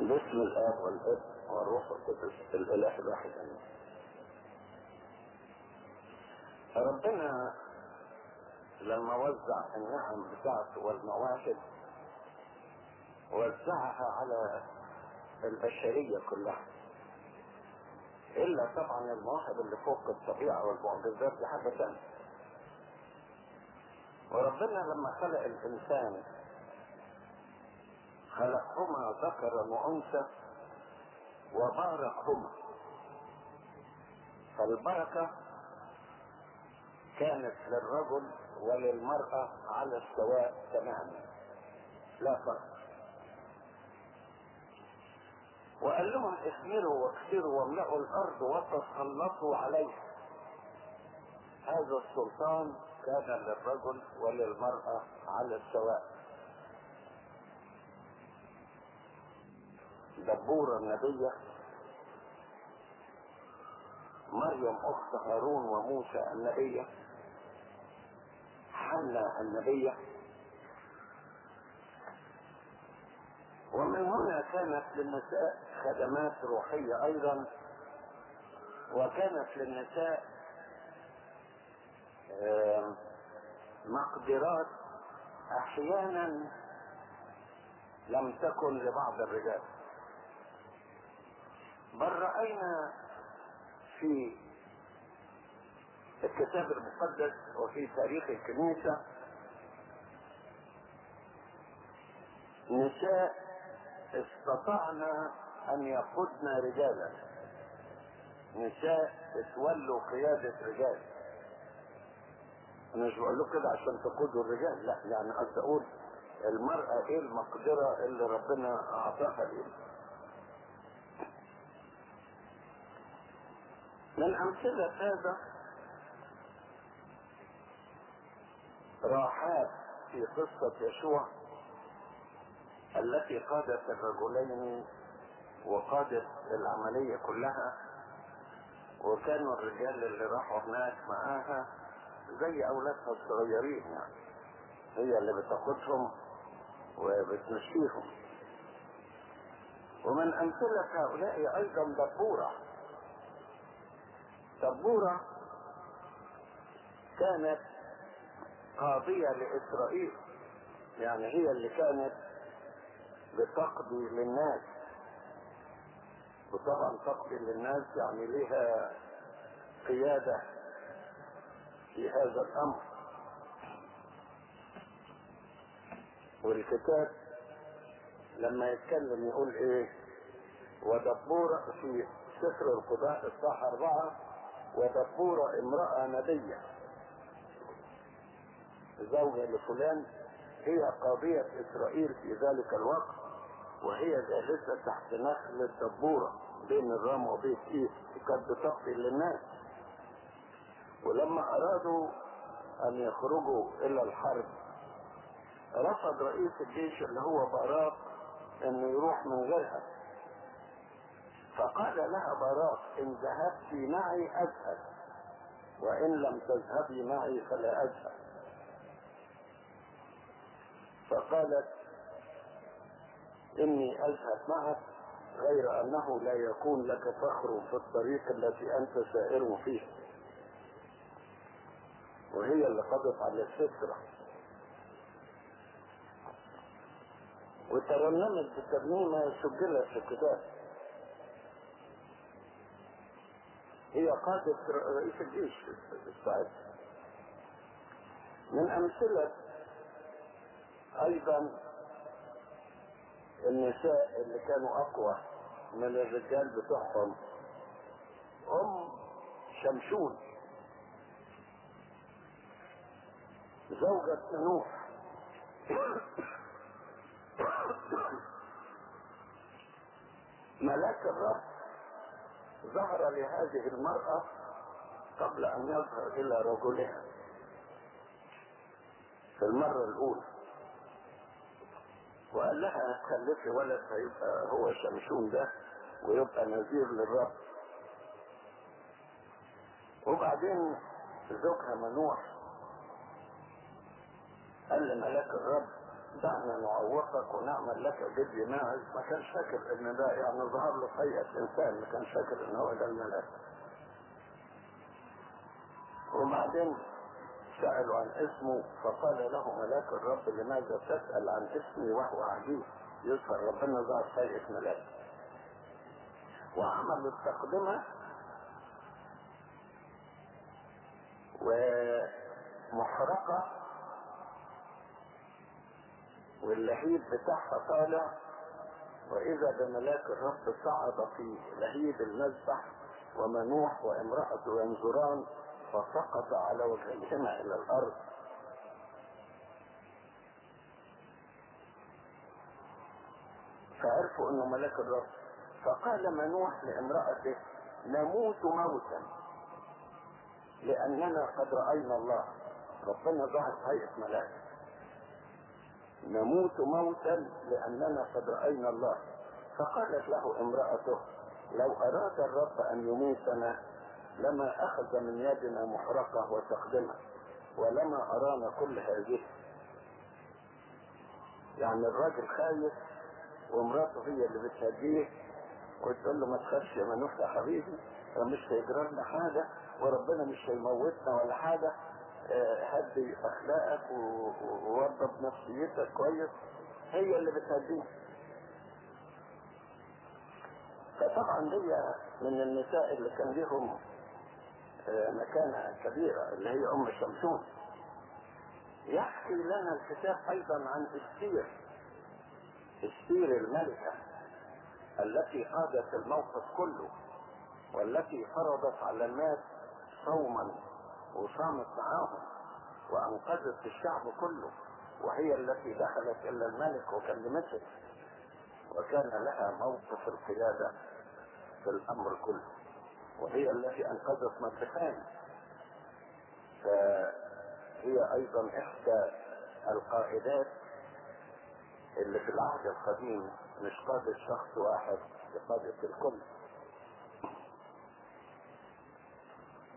باسم الآب والابن والروح القدس الإله الواحد. ربنا لما وزع النعم بتاعته والمواهب وزعها على البشرية كلها. إلا طبعا المواهب اللي فوق الطبيعة والمعجزات دي حاجة تانية وربنا لما خلق الإنسان خلقهما ذكرا وأنثى وباركهما فالبركة كانت للرجل وللمرأة على السواء تماما لا فرق. وقال لهم اثمروا واكثروا واملأوا الأرض وتسلطوا عليها. هذا السلطان كان للرجل وللمرأة على السواء. دبورة النبية مريم أخت هارون وموسى النبية حنا النبية. ومن هنا كانت للنساء خدمات روحية أيضا وكانت للنساء مقدرات. أحيانا لم تكن لبعض الرجال. بل رأينا في الكتاب المقدس وفي تاريخ الكنيسة نساء استطعنا أن يقودن رجالا. نساء تولوا قيادة رجال. أنا مش بقول له كده عشان تقودوا الرجال لا يعني قصدي أقول المرأة إيه المقدرة اللي ربنا أعطاها ليه من امثلة هذا راحات في قصة يشوع التي قادت الرجلين وقادت العملية كلها وكانوا الرجال اللي راحوا هناك معاها زي أولادها الصغيرين يعني هي اللي بتاخدهم وبتمشيهم. ومن أمثلة هؤلاء أيضا دبورة. دبورة كانت قاضية لإسرائيل. يعني هي اللي كانت بتقضي للناس. وطبعا تقضي للناس يعني لها قيادة في هذا الأمر. والكتاب لما يتكلم يقول إيه؟ ودبورة في سفر القضاء الصح أربعة ودبورة امرأة نبية زوجة لفلان هي قاضية إسرائيل في ذلك الوقت وهي جالسة تحت نخلة دبورة بين الرام وبيت ايل وكانت بتقضي للناس. ولما أرادوا أن يخرجوا إلى الحرب رفض رئيس الجيش اللي هو باراك إنه يروح من غيرها. فقال لها باراك إن ذهبت معي أذهب وإن لم تذهبي معي فلا أذهب. فقالت إني أذهب معك غير أنه لا يكون لك فخر في الطريق التي أنت سائر فيه. وهي اللي قضت على السترة وترنمت بترنيمة سجلت في الكتاب هي قادة رئيس الجيش ساعتها من أمثلة أيضا النساء اللي كانوا أقوى من الرجال بتوعهم أم شمشون. زوجة نوح. ملاك الرب. ظهر لهذه المرأة قبل أن يظهر إلى رجلها في المرة الأولى. وقال لها هتخلفي ولد هيبقى هو شمشون ده ويبقى نذير للرب. وبعدين زوجها منوح قال لملاك الرب دعنا نعوقك ونعمل لك جدي ماعز ما كانش فاكر إن ده يعني ظهر له هيئة إنسان ما كانش فاكر إن هو ده الملاك وبعدين سألوا عن اسمه فقال له ملاك الرب لماذا تسأل عن اسمي وهو عجيب يظهر ربنا ظهر هيئة ملاك. وعمل التقدمة ومحرقة. واللهيب بتاعها طالع وإذا بملاك الرب صعد في لهيب المذبح ومنوح وامرأته ينظران فسقط على وجهيهما إلى الأرض. فعرفوا أنه ملاك الرب فقال منوح لامرأته نموت موتا لأننا قد رأينا الله. ربنا ظهر هيئة ملاك. نموت موتا لأننا قد رأينا الله. فقالت له امرأته لو أراد الرب أن يميتنا لما أخذ من يدنا محرقة وتقدمة ولما أرانا كل هذه. يعني الراجل خايف ومراته هي اللي بتهديه وتقول له ما تخافش يا منوح يا حبيبي مش هيجرى لنا حاجة وربنا مش هيموتنا ولا حاجة هدي أخلاقك ووضب نفسيتك كويس هي اللي بتهديك. فطبعا هي من النساء اللي كان لهم مكانة كبيرة اللي هي أم شمشون يحكي لنا الكتاب أيضا عن استير استير الملكة التي قادت الموقف كله والتي فرضت على الناس صوما. وصامت معاهم وأنقذت الشعب كله وهي التي دخلت إلى الملك وكلمته. وكان لها موقف القيادة في الأمر كله وهي التي أنقذت مكتفان فهي أيضا إحدى القائدات اللي في العهد القديم مش قادة شخص واحد لقادة الكل.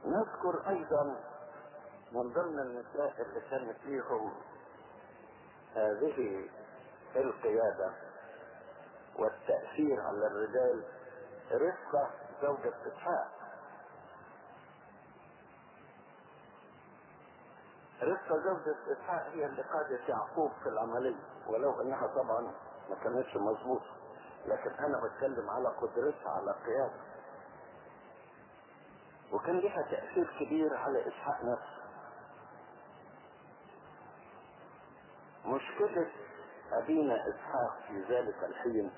نذكر أيضا من ضمن النساء اللي كانت ليهم هذه القيادة والتأثير على الرجال رفقة زوجة إسحاق رفقة زوجة إسحاق هي اللي قادت يعقوب في العملية ولو أنها طبعا ما كانتش مظبوطة لكن أنا بتكلم على قدرتها على القيادة. وكان لها تأثير كبير على إسحاق نفسه مشكلة أبينا إسحاق في ذلك الحين.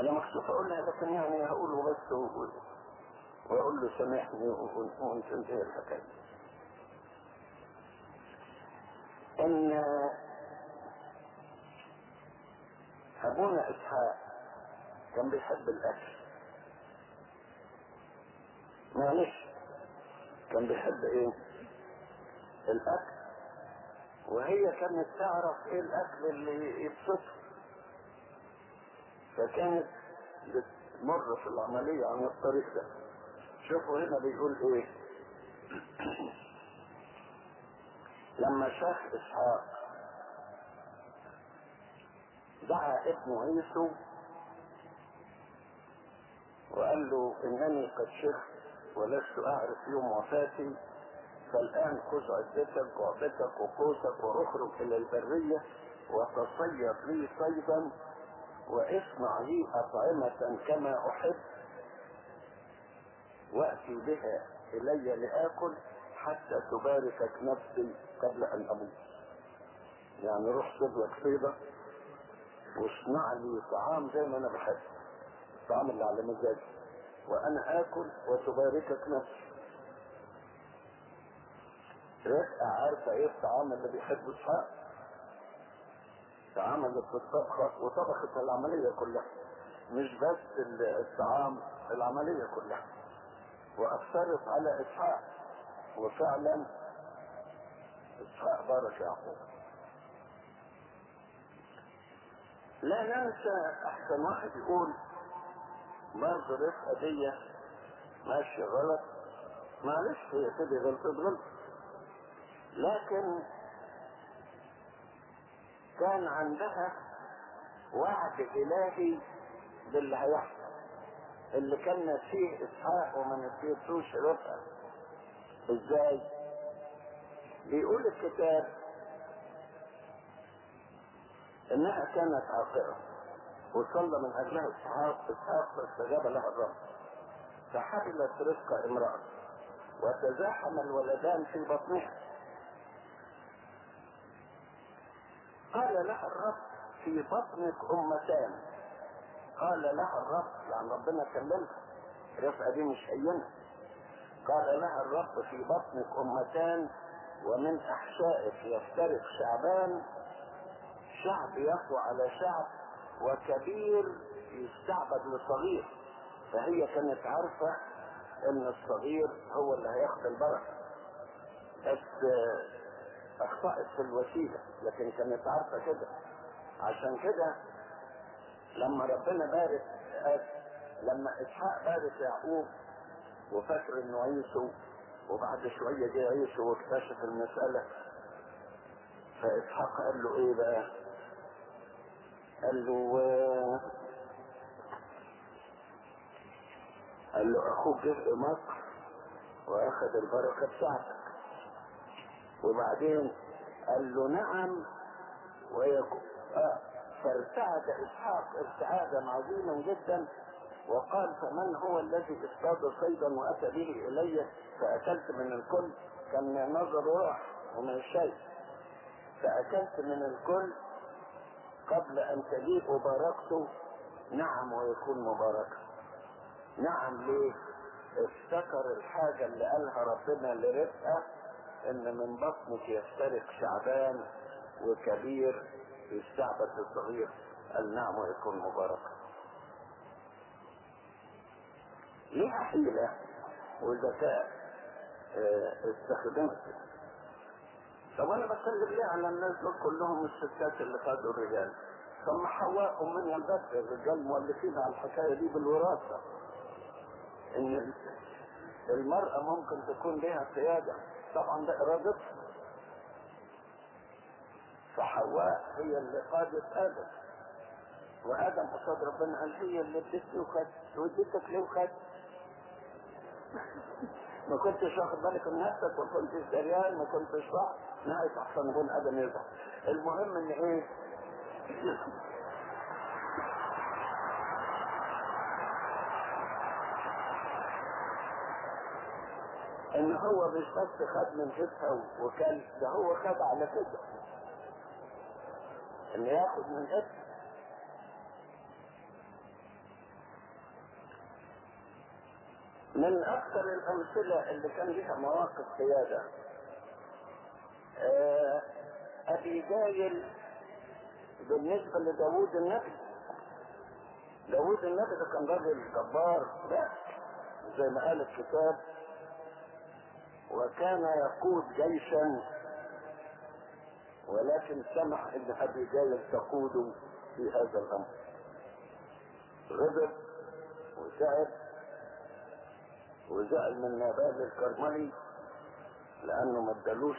أنا مكسوف أقولها لكن يعني هقوله بس وأقول له سامحني وتنتهي الحكاية. إن أبونا إسحاق كان بيحب الأكل. معلش. كان بيحب إيه؟ الأكل. وهي كانت تعرف إيه الأكل اللي يبسطها. فكانت بتمر في العملية عن الطريق ده. شوفوا هنا بيقول إيه؟ لما شاف إسحاق دعا ابنه عيسو وقال له إنني قد شفت ولست أعرف يوم وفاتي فالآن خذ عدتك وعبتك وقوسك وأخرج إلى البرية وتصيد لي صيدا وإصنع لي أطعمة كما أحب. وأتي بها إلي لآكل حتى تباركك نفسي قبل أن أموت. يعني روح صيد صيدة واصنع لي طعام زي ما أنا بحب. الطعام اللي على مزاجي. وأنا آكل وتباركك نفسي. رفقة عارفة إيه الطعام اللي بيحبه اسحاق تعاملت في الطبخة وطبخت العملية كلها مش بس الطعام العملية كلها. وأثرت على إسحاق وفعلا إسحاق بارك يعقوب. لا ننسى أحسن واحد يقول برضه رفقة دي ماشية غلط معلش هي كده غلطت غلط؟ لكن كان عندها وعد إلهي باللي هيحصل. اللي كان نسيه إسحاق وما نسيتوش رفقه إزاي؟ بيقول الكتاب إنها كانت عاقرة. وصلى من أجلها إسحاق إسحاق فاستجاب لها الرب. فحملت رفقه امرأة. وتزاحم الولدان في بطنها. قال لها الرب في بطنك أمتان. قال لها الرب يعني ربنا كلمها. رفقه دي مش هينه قال لها الرب في بطنك أمتان ومن أحشائك يفترق شعبان. شعب يقوى على شعب. وكبير يستعبد لصغير فهي كانت عارفة إن الصغير هو اللي هياخد البركة بس أخطأت في الوسيلة لكن كانت عارفة كده. عشان كده لما ربنا بارك لما إسحاق بارك يعقوب وفاكر إنه عيسو وبعد شوية جه عيسو واكتشف المسألة فإسحاق قال له إيه بقى؟ قال له قال له أخوك جزء مصر واخذ البركة بتاعتك وبعدين قال له نعم ويكون آه فارتعد إسحاق ارتعادا عظيما جدا وقال فمن هو الذي اصطاد صيدا واتى به إلي فأكلت من الكل كان نظر راح ومن الشيء فأكلت من الكل قبل أن تجيء باركته نعم ويكون مباركا نعم ليه؟ افتكر الحاجة اللي قالها ربنا لرفقة إن من بطنك يفترق شعبان وكبير يستعبد الصغير. قال نعم ويكون مباركا ليها حيلة وذكاء آه استخدمت طب أنا بتكلم ليه على الناس دول كلهم الستات اللي خدوا الرجال؟ ما حواء من البدر الرجال مؤلفين على الحكاية دي بالوراثة. إن المرأة ممكن تكون لها قيادة. طبعا ده إرادتها. فحواء هي اللي قادت آدم. وآدم قصاد ربنا قال هي اللي ادتني وخدت واديتك ليه وخدت؟ ما كنتش واخد بالك من نفسك ما كنتش دريان ما كنتش صح نهاية احسن يكون أدم يرضى المهم إن إيه؟ إن هو مش بس خد من جبهة وكان ده هو خد على كده إن ياخد من جبهة من أكثر الأمثلة اللي كان لها مواقف قيادة. آه أبي جايل بالنسبة لداود النبي. داود النبي ده كان راجل جبار زي ما قال الكتاب. وكان يقود جيشا ولكن سمح إن أبي جايل تقوده في هذا الأمر. غضب وتعب وزعل من نبال الكرملي. لأنه ما ادالوش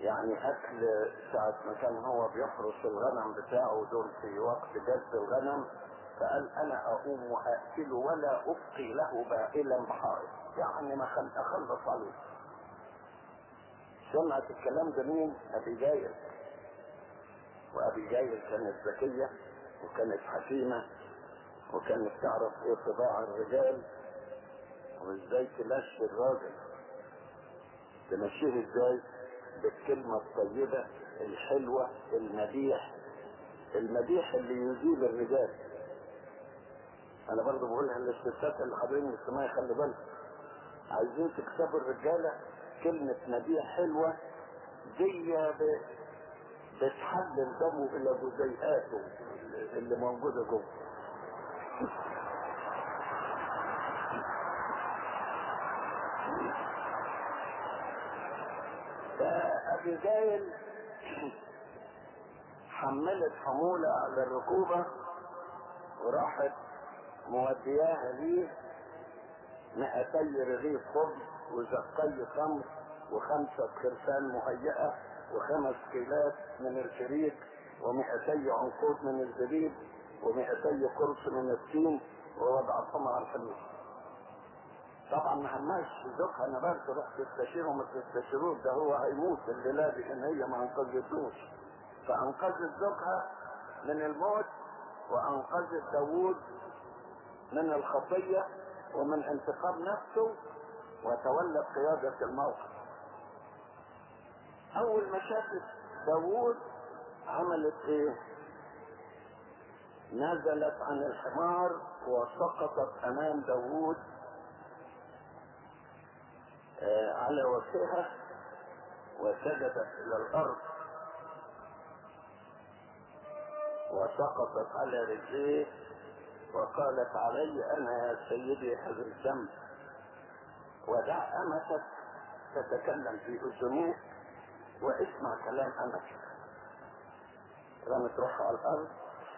يعني أكل ساعة ما كان هو بيحرس الغنم بتاعه دول في وقت جد الغنم فقال أنا أقوم واكل ولا أبقي له بائلا بحائط. يعني ما خل اخلص عليه. سمعت الكلام ده مين أبي جايل. وأبي جايل كانت ذكية وكانت حكيمة وكانت تعرف إيه طباع الرجال. وازاي تمشي الراجل تمشيه إزاي؟ بالكلمة الطيبة الحلوة المديح. المديح اللي يزيل الرجال. أنا برضه بقولها للستات اللي حاضرين الاجتماع خلي بالك. عايزين تكسبوا الرجالة كلمة مديح حلوة دي. بتحلل دمه إلى جزيئاته اللي موجودة جوه. جايل حملت حمولة على الركوبة وراحت مودياها ليه مئتي رغيف خبز وزقي خمر وخمسة خرفان مهيئة وخمس كيلات من الفريق ومئتي عنقود من الزبيب ومئتي قرص من التين ووضعتهم على الحلوش طبعا ما هماش زوجها أنا برضه رحت استشيره ما تستشيروش ده هو هيموت الليلة دي ان هي ما أنقذتوش. فانقذت زوجها من الموت وانقذت داوود من الخطية ومن انتقام نفسه وتولت قيادة الموقف. أول ما شافت داوود عملت إيه؟ نزلت عن الحمار وسقطت أمام داوود. على وجهها وسجدت إلى الأرض. وسقطت على رجليه وقالت علي أنا يا سيدي هذا الذنب ودع امتك تتكلم في اذنيك واسمع كلام امتك رمت روحها على الأرض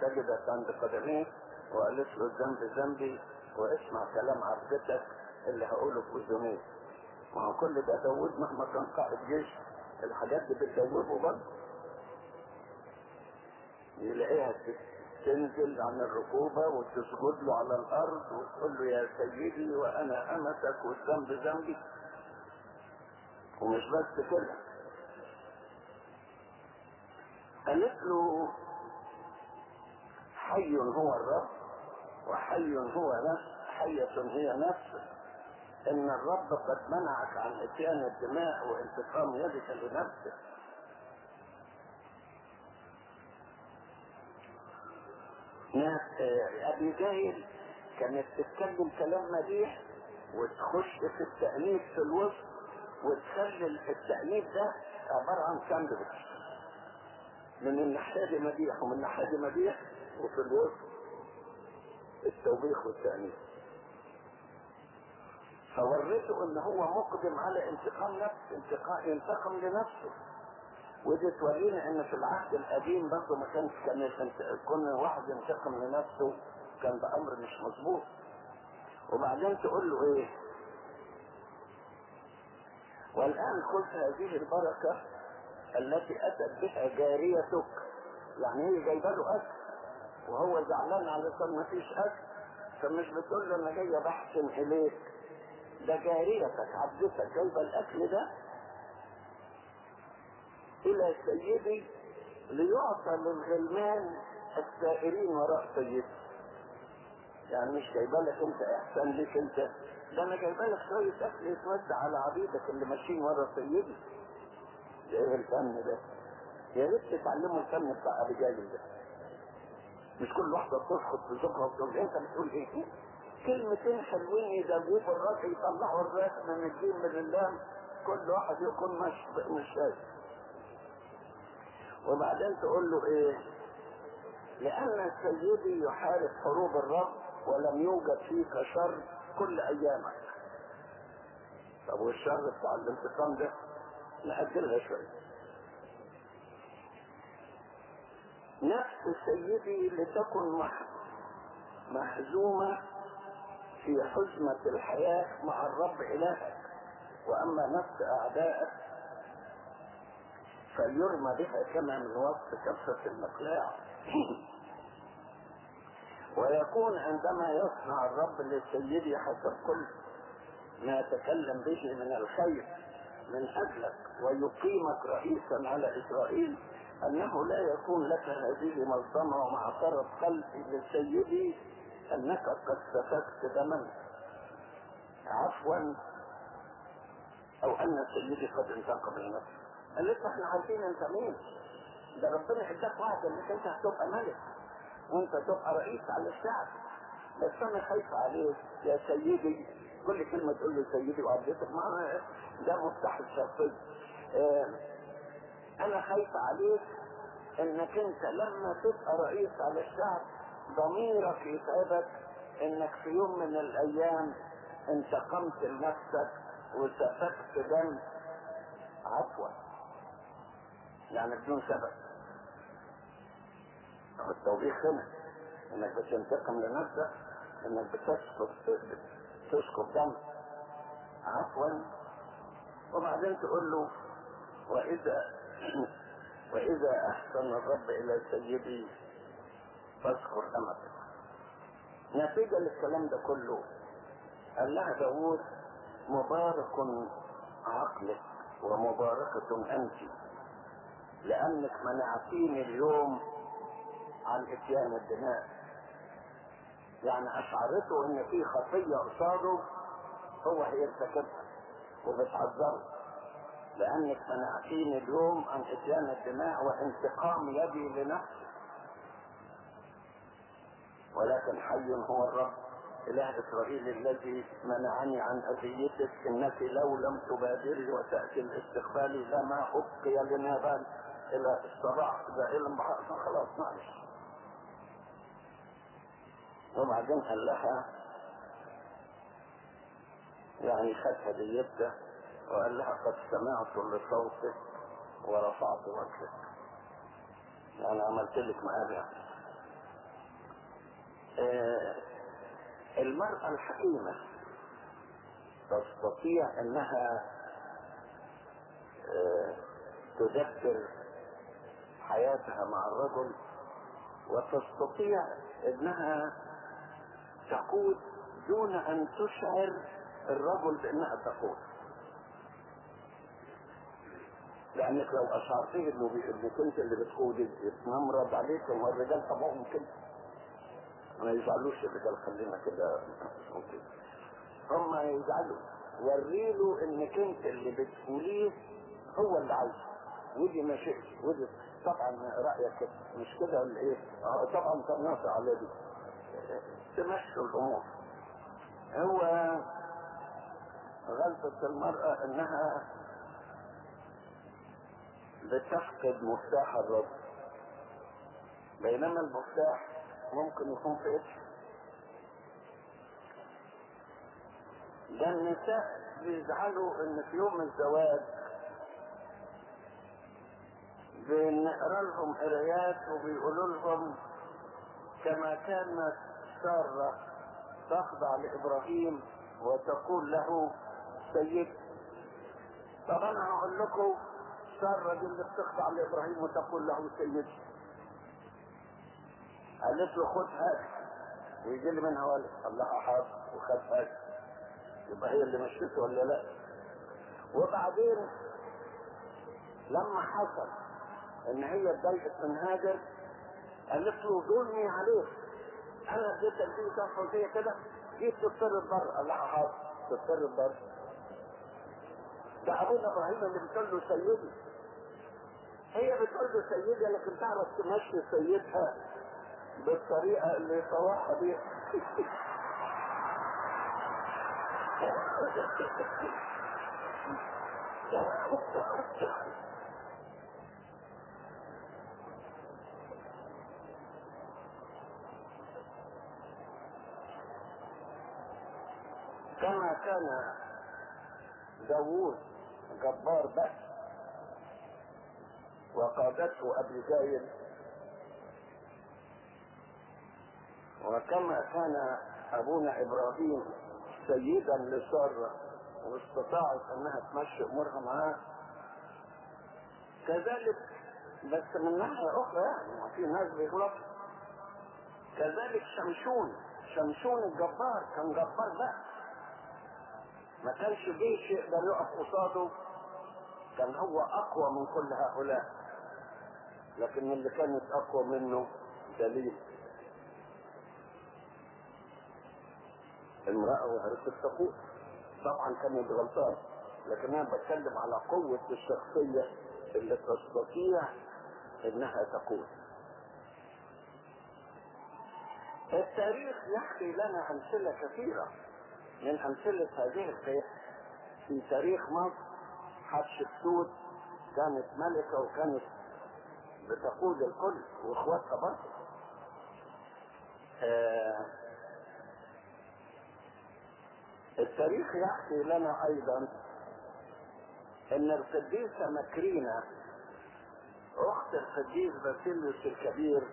سجدت عند قدميه وقالت له الذنب ذنبي واسمع كلام عبدتك اللي هقوله في اذنيك ما هو كل ده داوود مهما كان قائد جيش الحاجات دي بتدوبه برضه. يلاقيها تنزل عن الركوبة وتسجد له على الأرض وتقول له يا سيدي وأنا أمتك والذنب ذنبي. ومش بس كده. قالت له حي هو الرب وحي هو نفس حية هي نفس. إن الرب قد منعك عن إتيان الدماء وانتقام يدك لنفسك. ناس أبي جاهل كانت تتكلم كلام مديح وتخش في التأنيب في الوسط وتخلي التأنيب ده عبارة عن ساندويتش. من الناحية دي مديح ومن الناحية دي مديح وفي الوسط التوبيخ والتأنيب. فوريته إن هو مقدم على انتقام نفس انتقام ينتقم لنفسه. ودي تورينا إن في العهد القديم برضه ما كانش كان كون واحد ينتقم لنفسه كان ده أمر مش مظبوط. وبعدين تقول له إيه؟ والآن خذ هذه البركة التي أتت بها جاريتك. يعني هي جايبة له أكل وهو زعلان علشان ما فيش أكل. فمش بتقول له أنا جاية بحسن إليك. ده جاريتك عبدتك جايبه الأكل ده إلى سيدي ليعطى للغلمان السائرين وراء سيدي يعني مش جايبة لك أنت أحسن ليك أنت. ده أنا جايبة لك شوية أكل يتوزع على عبيدك اللي ماشيين ورا سيدي ده إيه الفن ده. يا ريت تتعلموا الفن بتاع ابي ده. مش كل واحدة تسقط في وتقول أنت بتقول إيه؟ كلمتين حلوين يجاوبوا الراجل يطلعوا الراس من الدين من اللام. كل واحد يكون مش مش وبعدين تقول له إيه؟ لأن سيدي يحارب حروب الرب ولم يوجد فيك شر كل أيامك. طب والشر بتاع الانتقام ده؟ نأجلها شوية. نفس سيدي لتكن محزومة في حزمة الحياة مع الرب إلهك. وأما نفس أعدائك فليرمى بها كما من وسط كفة المقلاع. ويكون عندما يصنع الرب لسيدي حسب كل ما تكلم به من الخير من أجلك ويقيمك رئيسا على إسرائيل أنه لا يكون لك هذه مظلمة ومعصرة قلبي لسيدي أنك قد سفكت دما. عفوا. أو أن سيدي قد انتقم لنفسه قالت إحنا عارفين أنت مين. ده ربنا اداك وعد إنك أنت هتبقى ملك. وأنت تبقى رئيس على الشعب. بس أنا خايف عليك يا سيدي. كل كلمة تقول له سيدي وعبدتك ما ده مفتاح الشخصية آه أنا خايف عليك إنك أنت لما تبقى رئيس على الشعب ضميرك يتعبك إنك في يوم من الأيام انتقمت لنفسك وسفكت دم عفوا. يعني بدون سبب. التوبيخ هنا. إنك بتنتقم لنفسك إنك بتسقط تسقط دم عفوا. وبعدين تقول له وإذا وإذا أحسن الرب إلى سيدي فاذكر أمتك نتيجة للكلام ده كله قال لها داوود مبارك عقلك ومباركة أنت لأنك منعتيني اليوم عن إتيان الدماء يعني أشعرته إن في خطية قصاده هو هيرتكبها وبتعذره. لأنك منعتيني اليوم عن إتيان الدماء وانتقام يدي لنفسي ولكن حي هو الرب. إله إسرائيل الذي منعني عن أذيتك إنك لو لم تبادري وتأتي الاستقبال لما أبقي لنا بال إلى الصباح زائلا بحقنا خلاص معلش. وبعدين قال لها يعني خد هديته وقال لها قد سمعت لصوتك ورفعت وجهك. يعني عملت لك مقابل المرأة الحكيمة تستطيع أنها آه تدبر حياتها مع الرجل وتستطيع إنها تقود دون أن تشعر الرجل بأنها تقود. لأنك لو أشعرتيه إنه انك انت اللي بتقودي يتنمرض عليك والرجال طبعهم كده ما يزعلوش الرجال خلينا كده. هم يزعلوا وريله انك انت اللي بتقوليه هو اللي عايزه. ودي ما شئت ودي طبعا كده مش كده ولا إيه؟ آه طبعا تناصر على دي. تمشوا الأمور. هو غلطة المرأة إنها بتفقد مفتاح الرب. بينما المفتاح ممكن يكون في اسم ده النساء بيزعلوا إن في يوم الزواج بنقرأ لهم قرايات وبيقولوا لهم كما كانت سارة تخضع لإبراهيم وتقول له سيد طب أنا هقول لكم سارة دي اللي بتخضع لإبراهيم وتقول له سيد. قالت له خد هات. ويجي منها ولد الله حاضر وخد هات. يبقى هي اللي مشيته ولا لا؟ وبعدين لما حصل إن هي اتضايقت من هاجر قالت له ظلمي عليك أنا اديتك دي صفحه زي كده جيت تضطرب بره قال لها حاضر. تضطرب بره ده أبونا إبراهيم اللي بتقول له سيدي. هي بتقول له سيدي لكن تعرف تمشي سيدها. بالطريقة اللي يطوعها بيها كما كان داوود جبار بس وقادته أبي جايل وكما كان أبونا إبراهيم سيدا لساره واستطاعت أنها تمشي امورها معاه كذلك بس من ناحية أخرى يعني في ناس بيغلطوا كذلك شمشون شمشون الجبار كان جبار بقى ما كانش جيش يقدر يقف قصاده. كان هو أقوى من كل هؤلاء. لكن اللي كانت أقوى منه دليل. امرأة وعرفت تقول طبعا كانت غلطان لكن أنا بتكلم على قوة الشخصية اللي تستطيع إنها تقول. التاريخ يحكي لنا أمثلة كثيرة من أمثلة هذه القيم. في تاريخ مصر حتشبسوت كانت ملكة وكانت بتقود الكل وإخواتها برضه. آه التاريخ يحكي لنا أيضا إن القديسة مكرينة أخت القديس باسيليوس الكبير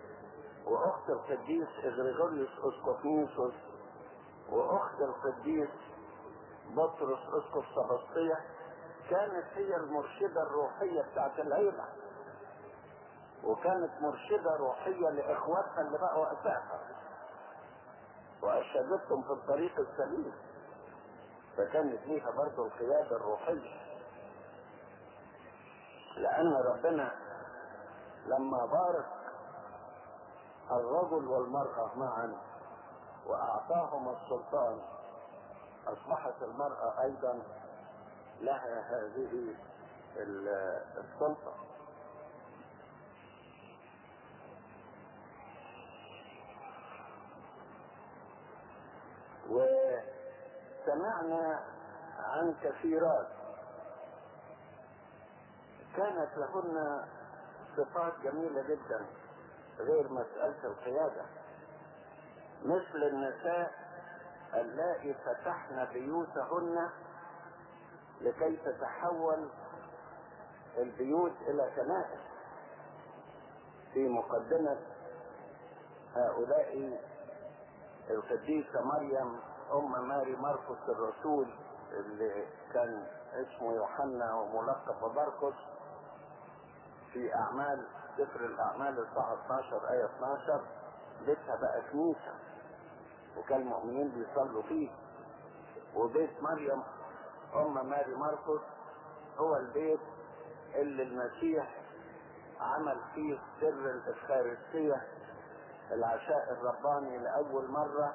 وأخت القديس إغريغوريوس اسقفنيسوس وأخت القديس بطرس أسقف سبسطية كانت هي المرشدة الروحية بتاعت العيلة وكانت مرشدة روحية لإخواتها اللي بقوا أساسا وأرشدتهم في الطريق السليم. فكانت ليها برضه القيادة الروحية لأن ربنا لما بارك الرجل والمرأة معا وأعطاهما السلطان أصبحت المرأة أيضا لها هذه السلطة. وسمعنا عن كثيرات. كانت لهن صفات جميلة جدا غير مسألة القيادة. مثل النساء اللائي فتحن بيوتهن لكي تتحول البيوت إلى كنائس. في مقدمة هؤلاء القديسة مريم أم ماري مرقس الرسول اللي كان اسمه يوحنا وملقب بمرقس في أعمال سفر الأعمال الصحة 12 آية 12 بيتها بقى كنيسة. وكان المؤمنين بيصلوا فيه. وبيت مريم أم ماري مرقس هو البيت اللي المسيح عمل فيه سر الإفخارستية العشاء الرباني لأول مرة.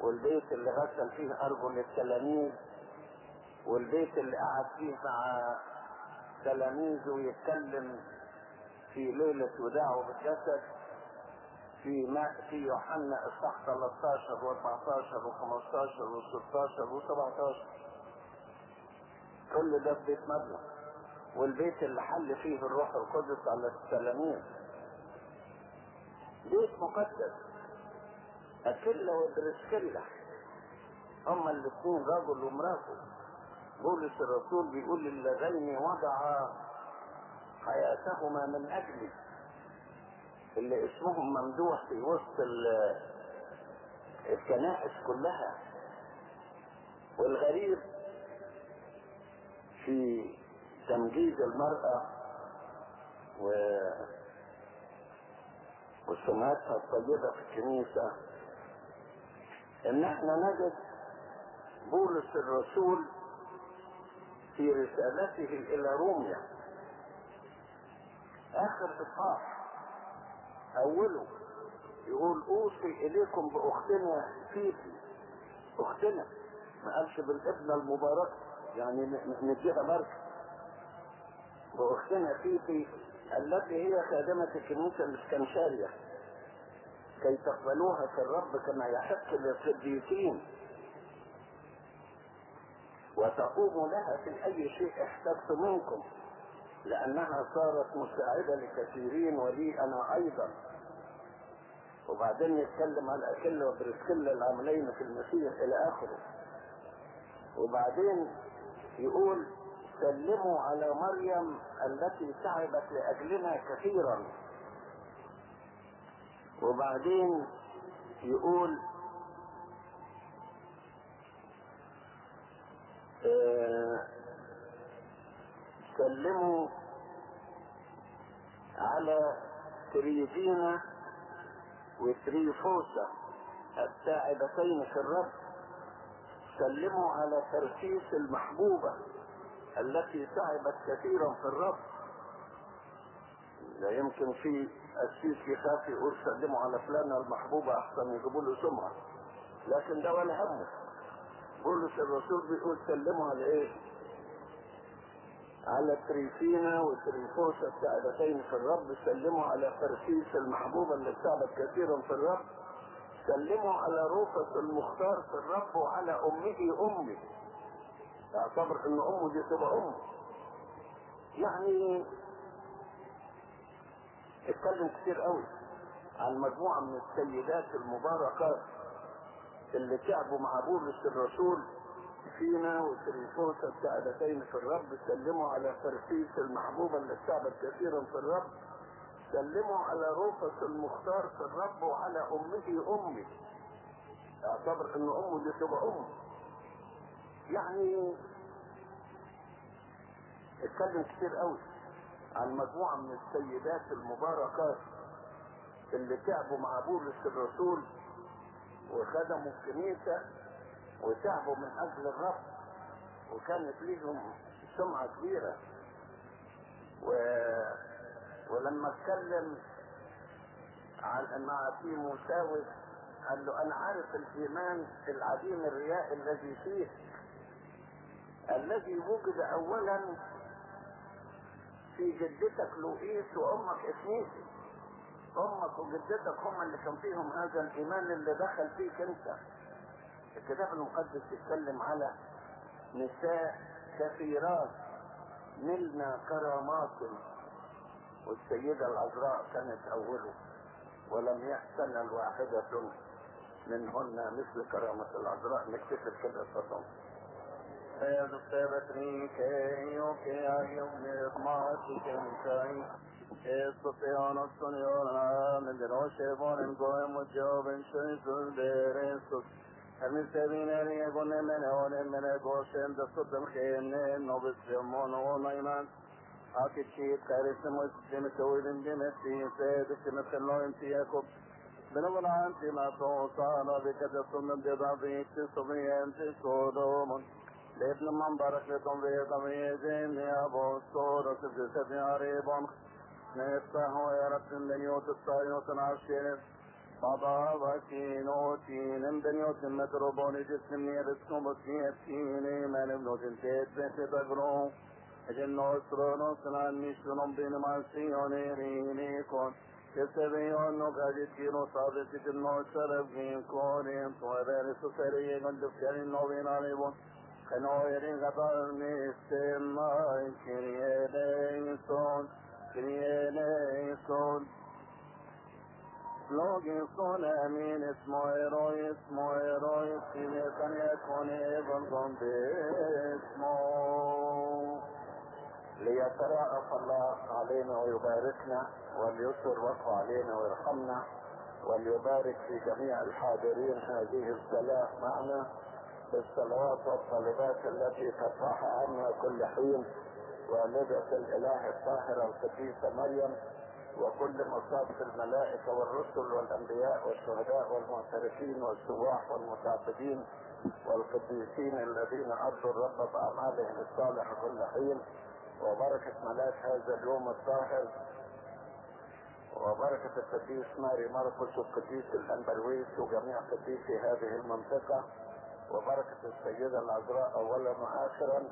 والبيت اللي غسل فيه أرجل التلاميذ والبيت اللي قعد فيه مع تلاميذه يتكلم في ليلة وداعه بالجسد في ما في يوحنا اصحاح 13 و14 و15 و16 و17 كل ده في بيت مريم والبيت اللي حل فيه الروح القدس على التلاميذ. بيت مقدس. أكلة ودرسكلة هما الاثنين رجل ومراته. بولس الرسول بيقول اللذين وضع حياتهما من أجلي اللي اسمهم ممدوح في وسط الكنائس كلها. والغريب في تمجيد المرأة و وسمعتها الطيبة في الكنيسة. إن إحنا نجد بولس الرسول في رسالته إلى روميا. آخر اصحاح أوله يقول أوصي إليكم بأختنا فيفي. أختنا. ما قالش بالابنه المباركه يعني نديها بركه بأختنا فيفي التي هي خادمة الكنيسة الاسكنشارية كي تقبلوها في الرب كما يحق للقديسين وتقوموا لها في أي شيء احتجت منكم لأنها صارت مساعدة لكثيرين ولي أنا أيضا. وبعدين يتكلم على أكل وبرسكل العملين في المسيح إلى آخره. وبعدين يقول سلموا على مريم التي تعبت لأجلنا كثيرا. وبعدين يقول آه سلموا على تريدينا وتريفوسا التاعبتين في الرب. سلموا على ترسيس المحبوبة التي تعبت كثيرا في الرب. لا يمكن في السيس يخاف يقول سلموا على فلانة المحبوبة أحسن يجيبوا له سمعة لكن ده ولا همه. بولس الرسول بيقول سلموا على إيه؟ على تريفينا وتريفوسا التعبتين في الرب. سلموا على فرسيس المحبوبة اللي تعبت كثيرا في الرب. سلموا على روفس المختار في الرب وعلى أمه أمي. اعتبر إن أمه دي تبقى أمه. يعني اتكلم كتير قوي عن مجموعة من السيدات المباركات اللي تعبوا مع بولس الرسول فينا وتريفوسا التعبتين في الرب. سلموا على فرسيس المحبوبة اللي تعبت كثيرا في الرب. سلموا على روفس المختار في الرب وعلى أمه أمي. اعتبر إن أمه دي تبقى امه يعني اتكلم كتير قوي. عن مجموعة من السيدات المباركات اللي تعبوا مع بولس الرسول وخدموا الكنيسة وتعبوا من أجل الرب وكانت ليهم سمعة كبيرة. و... ولما اتكلم عن مع تيموساوس قال له أنا عارف الإيمان العديم الرياء الذي فيه الذي وجد اولا في جدتك لوئيس وأمك افنيسي أمك وجدتك هم اللي كان فيهم هذا الإيمان اللي دخل فيك أنت. الكتاب المقدس يتكلم على نساء كثيرات نلنا كرامات. والسيدة العذراء كانت أوله ولم يحسن الواحدة منهن مثل كرامة العذراء. نكتفي كده اتفضل المستبين يكون من هون من القوشين تصد الخير نوبس يمون ونيمان Aki çiğit karısı muslim soydum demesi seydi mesela intiyakup بنقول أنت ما توصانا بك تصنم بضعفك تصبي أنت صدوم لابن من بارك لكم في طبيعين يا أبو الصورة تبجسد عريبا نفتح رب من يوت الطايوت العشير بابا وكين وكين من يوت المتروبون جسم يرسكم بسيئتين من ابن تنتيت بيت تقرون أجل نصر نصر نشرم بين معصيون رينيكون كسبيون نقاجد كيرو صادق كنو شرف فين كورين طوابير سفرية قد فكرين نوبين عليبون خنويرين غطار نستماء كرياليسون كرياليسون لوگی سون امین اسمو ایروی اسمو ایروی سیوی کنیا کونی بلغم باسمو ليتراءف الله علينا ويباركنا وليسر وقفه علينا ويرحمنا وليبارك في جميع الحاضرين هذه الصلاة معنا بالصلوات والطلبات التي ترفعها عنا كل حين والدة الإله الطاهرة القديسة مريم وكل مصاف الملائكة والرسل والأنبياء والشهداء والمعترفين والسواح والمتعبدين والقديسين الذين أرضوا الرب بأعمالهم الصالحة كل حين. وبركة ملاك هذا اليوم الطاهر. وبركة القديس ماري مرقس والقديس الأنبرويس وجميع قديسي هذه المنطقة. وبركة السيدة العذراء أولا وآخرا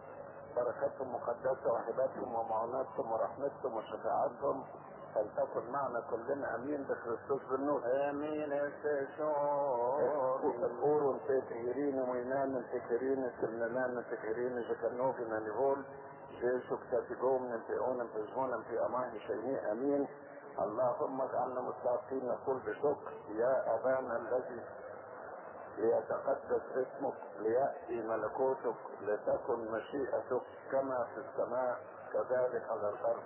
بركتهم مقدسة وهباتهم ومعوناتهم ورحمتهم وشفاعتهم فلتكن معنا كلنا. آمين. بكريستوس بالنور. آمين استشور القور تكهيرين وينان تكهيرين سلنان تكهيرين جكنوفنا نقول جيشك تتقوم ننتقون ننتقون في أمان شيء آمين. اللهم اجعلنا مستحقين نقول بشكر. يا أبانا الذي ليتقدس اسمك ليأتي ملكوتك لتكن مشيئتك كما في السماء كذلك على الأرض.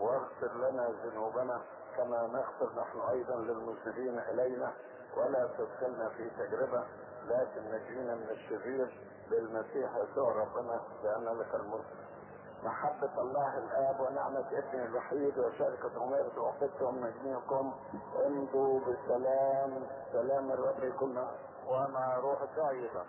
واغفر لنا ذنوبنا كما نغفر نحن أيضا للمسلمين إلينا ولا تدخلنا في تجربة لكن نجينا من الشرير بالمسيح يسوع ربنا لأن لك الملك. محبة الله الآب ونعمة ابنه الوحيد وشركة عميرة وحدتهم نجميعكم امضوا بالسلام سلام الرب يكون ومع روحك أيضا